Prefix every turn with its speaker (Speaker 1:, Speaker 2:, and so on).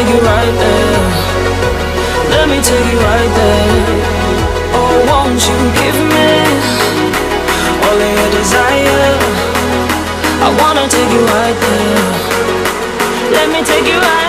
Speaker 1: take you right there. Let me take you right there. Oh, won't you give me all of your desire? I wanna take you right there. Let me take you right.